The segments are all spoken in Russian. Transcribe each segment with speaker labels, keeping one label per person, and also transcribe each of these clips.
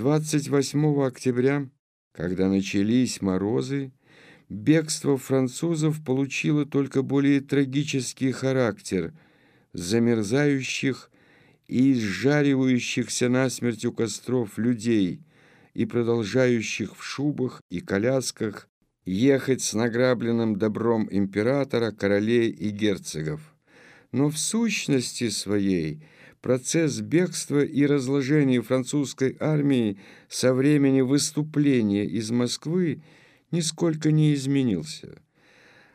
Speaker 1: 28 октября, когда начались морозы, бегство французов получило только более трагический характер замерзающих и изжаривающихся насмерть у костров людей и продолжающих в шубах и колясках ехать с награбленным добром императора, королей и герцогов. Но в сущности своей процесс бегства и разложения французской армии со времени выступления из Москвы нисколько не изменился.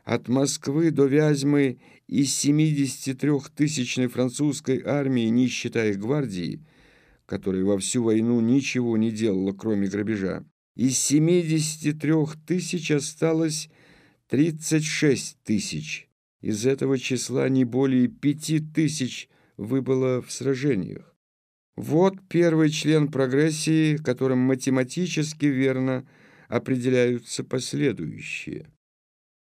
Speaker 1: От Москвы до Вязьмы из 73-тысячной французской армии, не считая гвардии, которая во всю войну ничего не делала, кроме грабежа, из 73 тысяч осталось 36 тысяч. Из этого числа не более 5 тысяч выбыло в сражениях. Вот первый член прогрессии, которым математически верно определяются последующие.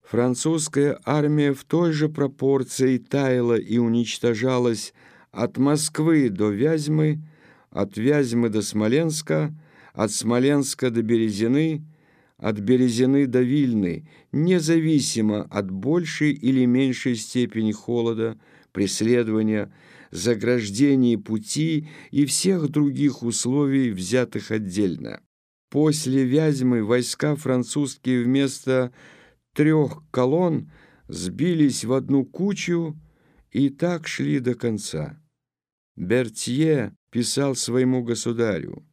Speaker 1: Французская армия в той же пропорции таяла и уничтожалась от Москвы до Вязьмы, от Вязьмы до Смоленска, от Смоленска до Березины, от Березины до Вильны, независимо от большей или меньшей степени холода, преследования, заграждения пути и всех других условий, взятых отдельно. После Вязьмы войска французские вместо трех колонн сбились в одну кучу и так шли до конца. Бертье писал своему государю,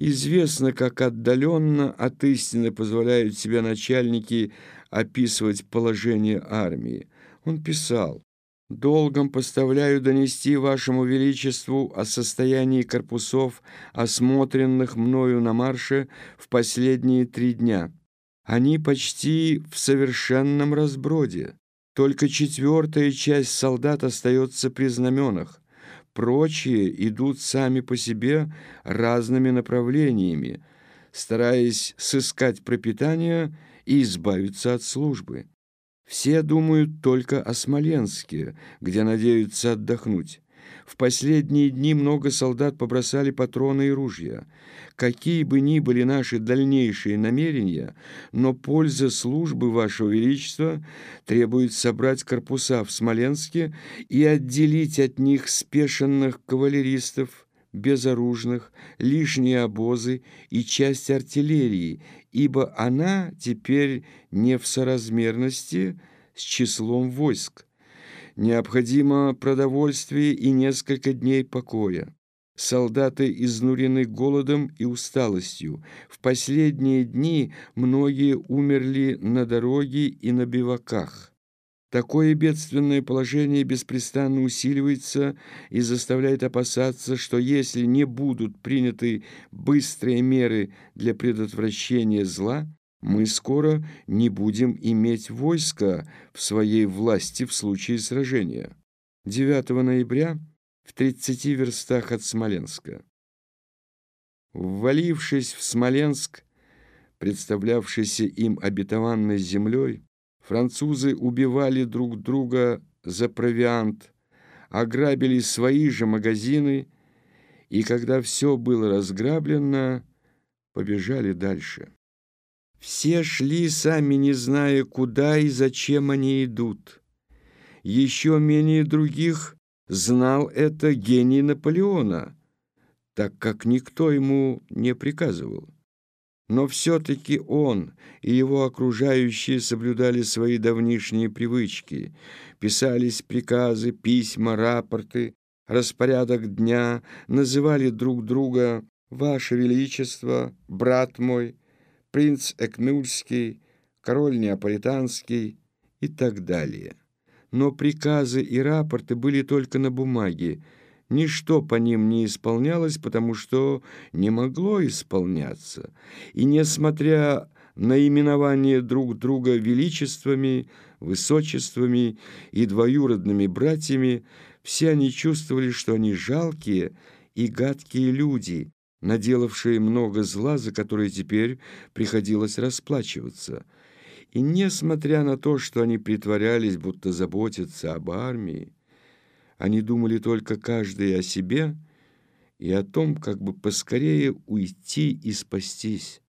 Speaker 1: Известно, как отдаленно от истины позволяют себе начальники описывать положение армии. Он писал, «Долгом поставляю донести вашему величеству о состоянии корпусов, осмотренных мною на марше в последние три дня. Они почти в совершенном разброде. Только четвертая часть солдат остается при знаменах. Прочие идут сами по себе разными направлениями, стараясь сыскать пропитание и избавиться от службы. Все думают только о Смоленске, где надеются отдохнуть. В последние дни много солдат побросали патроны и ружья. Какие бы ни были наши дальнейшие намерения, но польза службы Вашего Величества требует собрать корпуса в Смоленске и отделить от них спешенных кавалеристов, безоружных, лишние обозы и часть артиллерии, ибо она теперь не в соразмерности с числом войск. Необходимо продовольствие и несколько дней покоя. Солдаты изнурены голодом и усталостью. В последние дни многие умерли на дороге и на биваках. Такое бедственное положение беспрестанно усиливается и заставляет опасаться, что если не будут приняты быстрые меры для предотвращения зла, мы скоро не будем иметь войска в своей власти в случае сражения. 9 ноября в 30 верстах от Смоленска. Ввалившись в Смоленск, представлявшийся им обетованной землей, французы убивали друг друга за провиант, ограбили свои же магазины и, когда все было разграблено, побежали дальше. Все шли, сами не зная, куда и зачем они идут. Еще менее других знал это гений Наполеона, так как никто ему не приказывал. Но все-таки он и его окружающие соблюдали свои давнишние привычки. Писались приказы, письма, рапорты, распорядок дня, называли друг друга «Ваше Величество», «Брат мой», принц Экнульский, король Неаполитанский и так далее. Но приказы и рапорты были только на бумаге, ничто по ним не исполнялось, потому что не могло исполняться. И несмотря на именование друг друга величествами, высочествами и двоюродными братьями, все они чувствовали, что они жалкие и гадкие люди, наделавшие много зла, за которое теперь приходилось расплачиваться. И несмотря на то, что они притворялись, будто заботятся об армии, они думали только каждый о себе и о том, как бы поскорее уйти и спастись.